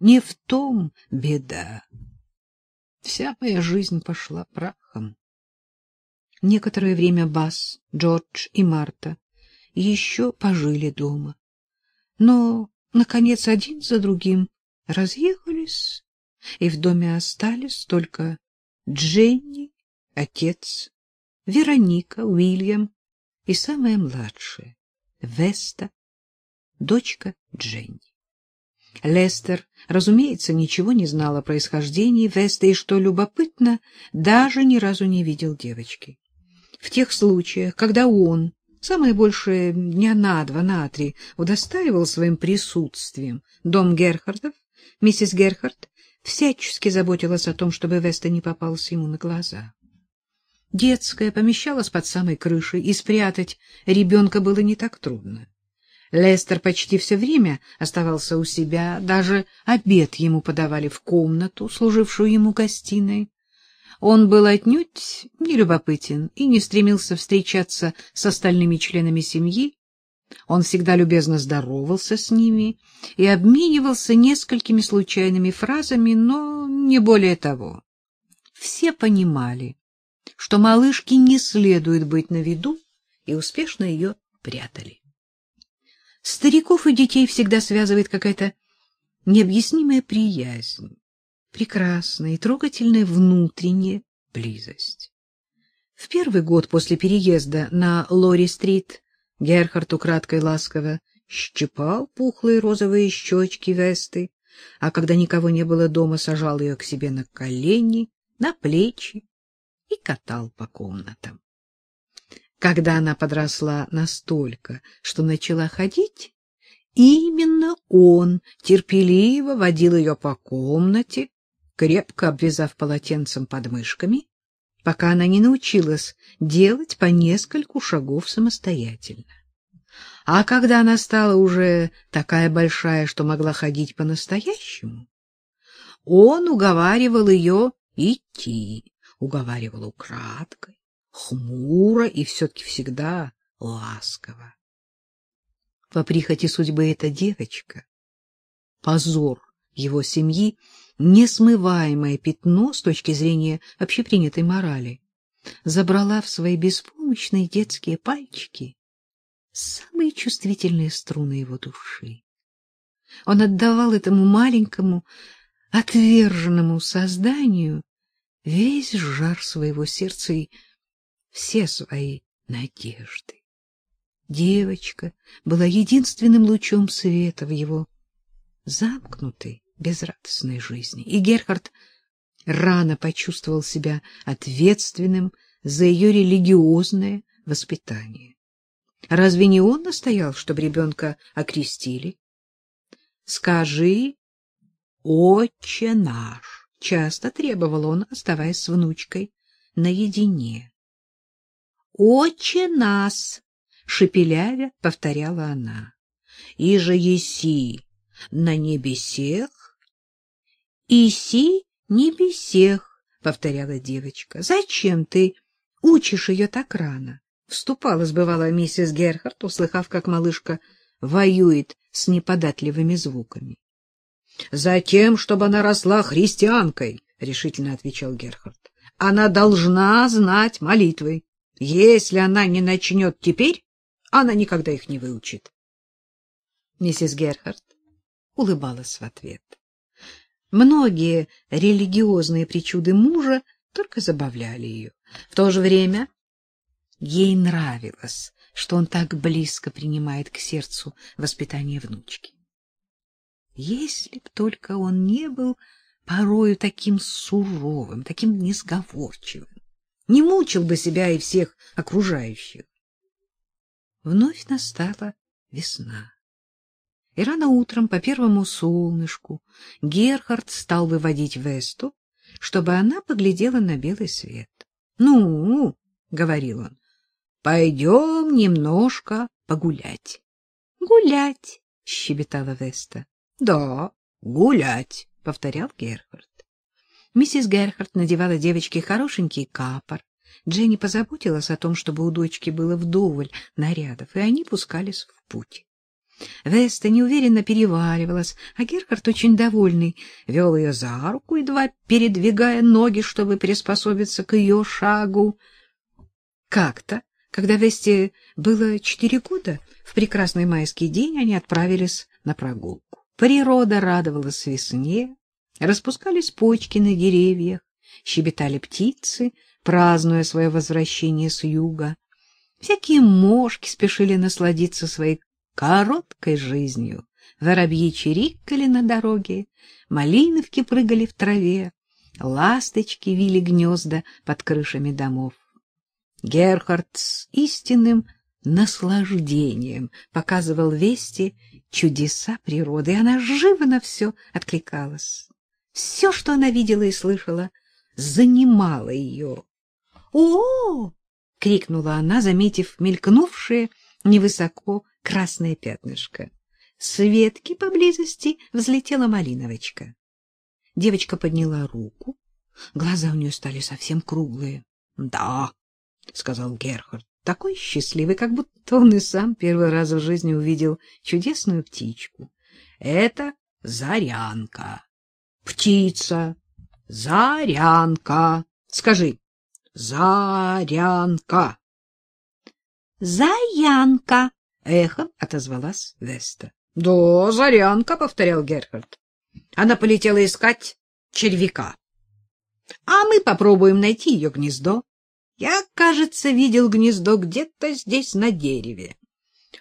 Не в том беда. Вся моя жизнь пошла прахом. Некоторое время Бас, Джордж и Марта еще пожили дома. Но, наконец, один за другим разъехались, и в доме остались только Дженни, отец, Вероника, Уильям и самая младшая, Веста, дочка Дженни. Лестер, разумеется, ничего не знал о происхождении Веста и, что любопытно, даже ни разу не видел девочки. В тех случаях, когда он, самое большее дня на два, на три, удостаивал своим присутствием дом Герхардов, миссис Герхард всячески заботилась о том, чтобы Веста не попался ему на глаза. Детская помещалась под самой крышей, и спрятать ребенка было не так трудно. Лестер почти все время оставался у себя, даже обед ему подавали в комнату, служившую ему гостиной. Он был отнюдь не любопытен и не стремился встречаться с остальными членами семьи. Он всегда любезно здоровался с ними и обменивался несколькими случайными фразами, но не более того. Все понимали, что малышке не следует быть на виду, и успешно ее прятали. Стариков и детей всегда связывает какая-то необъяснимая приязнь, прекрасная и трогательная внутренняя близость. В первый год после переезда на Лори-стрит Герхард украдкой ласково щипал пухлые розовые щечки Весты, а когда никого не было дома, сажал ее к себе на колени, на плечи и катал по комнатам. Когда она подросла настолько, что начала ходить, именно он терпеливо водил ее по комнате, крепко обвязав полотенцем подмышками, пока она не научилась делать по нескольку шагов самостоятельно. А когда она стала уже такая большая, что могла ходить по-настоящему, он уговаривал ее идти, уговаривал украдкой, хмуро и все-таки всегда ласково. По прихоти судьбы эта девочка, позор его семьи, несмываемое пятно с точки зрения общепринятой морали, забрала в свои беспомощные детские пальчики самые чувствительные струны его души. Он отдавал этому маленькому, отверженному созданию весь жар своего сердца и все свои надежды. Девочка была единственным лучом света в его замкнутой, безрадостной жизни, и Герхард рано почувствовал себя ответственным за ее религиозное воспитание. Разве не он настоял, чтобы ребенка окрестили? «Скажи, отче наш!» — часто требовал он, оставаясь с внучкой наедине. «Отче нас!» — шепелявя повторяла она. «И же еси на небесех?» «Иси небесех», — повторяла девочка. «Зачем ты учишь ее так рано?» Вступала, сбывала миссис Герхард, услыхав, как малышка воюет с неподатливыми звуками. — Затем, чтобы она росла христианкой, — решительно отвечал Герхард. — Она должна знать молитвы. Если она не начнет теперь, она никогда их не выучит. Миссис Герхард улыбалась в ответ. Многие религиозные причуды мужа только забавляли ее. В то же время ей нравилось, что он так близко принимает к сердцу воспитание внучки. Если б только он не был порою таким суровым, таким несговорчивым не мучил бы себя и всех окружающих. Вновь настала весна. И рано утром по первому солнышку Герхард стал выводить Весту, чтобы она поглядела на белый свет. — Ну, — говорил он, — пойдем немножко погулять. — Гулять, — щебетала Веста. — Да, гулять, — повторял Герхард. Миссис Герхард надевала девочке хорошенький капор. Дженни позаботилась о том, чтобы у дочки было вдоволь нарядов, и они пускались в путь. Веста неуверенно переваривалась, а Герхард, очень довольный, вел ее за руку, едва передвигая ноги, чтобы приспособиться к ее шагу. Как-то, когда Весте было четыре года, в прекрасный майский день они отправились на прогулку. Природа радовалась весне, распускались почки на деревьях, щебетали птицы, празднуя свое возвращение с юга. Всякие мошки спешили насладиться своей короткой жизнью. Воробьи чирикали на дороге, малиновки прыгали в траве, ласточки вили гнезда под крышами домов. Герхард с истинным наслаждением показывал Вести чудеса природы, и она живо на все откликалась. Все, что она видела и слышала, занимало ее. «О!» — крикнула она, заметив мелькнувшее невысоко красное пятнышко. С ветки поблизости взлетела малиновочка. Девочка подняла руку. Глаза у нее стали совсем круглые. — Да, — сказал Герхард, — такой счастливый, как будто он и сам первый раз в жизни увидел чудесную птичку. — Это зарянка. — Птица. Зарянка. Скажи. Зарянка. — Заянка, — эхом отозвалась Веста. — Да, Зарянка, — повторял Герхард. Она полетела искать червяка. А мы попробуем найти ее гнездо. Я, кажется, видел гнездо где-то здесь на дереве.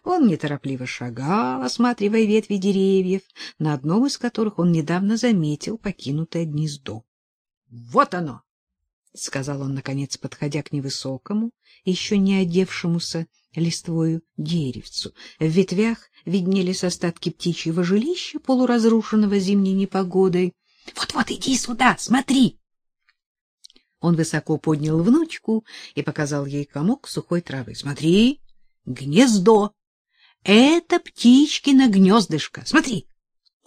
Он неторопливо шагал, осматривая ветви деревьев, на одном из которых он недавно заметил покинутое гнездо. — Вот оно! — сказал он, наконец, подходя к невысокому, еще не одевшемуся листвою деревцу. В ветвях виднелись остатки птичьего жилища, полуразрушенного зимней непогодой. Вот — Вот-вот, иди сюда, смотри! Он высоко поднял внучку и показал ей комок сухой травы. — Смотри, гнездо! Это птичкино гнездышко. Смотри!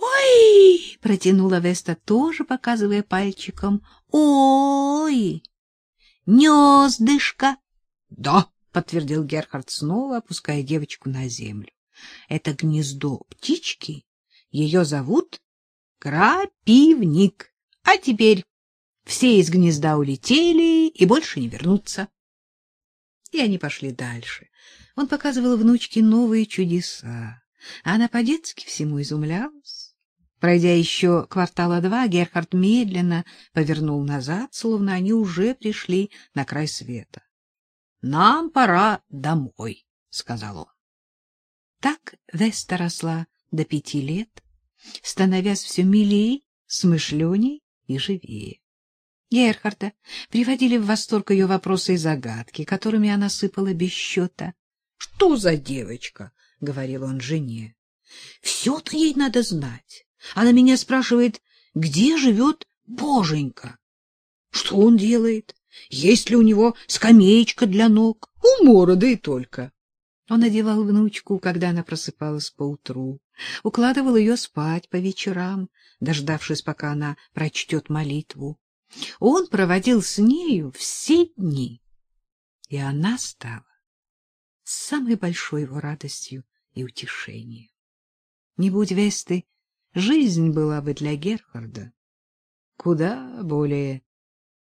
«Ой!» — протянула Веста, тоже показывая пальчиком. «Ой! Гнездышко!» «Да!» — подтвердил Герхард снова, опуская девочку на землю. «Это гнездо птички. Ее зовут Крапивник. А теперь все из гнезда улетели и больше не вернутся». И они пошли дальше. Он показывал внучке новые чудеса. а Она по-детски всему изумлялась. Пройдя еще квартала два, Герхард медленно повернул назад, словно они уже пришли на край света. — Нам пора домой, — сказал он. Так Веста росла до пяти лет, становясь все милей, смышленей и живее. Герхарда приводили в восторг ее вопросы и загадки, которыми она сыпала без счета. — Что за девочка? — говорил он жене. — Все-то ей надо знать. Она меня спрашивает, где живет Боженька? Что он делает? Есть ли у него скамеечка для ног? Умора, да и только. Он одевал внучку, когда она просыпалась поутру, укладывал ее спать по вечерам, дождавшись, пока она прочтет молитву. Он проводил с нею все дни, и она стала самой большой его радостью и утешением. Не будь Весты, жизнь была бы для Герхарда куда более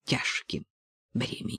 тяжким бременем.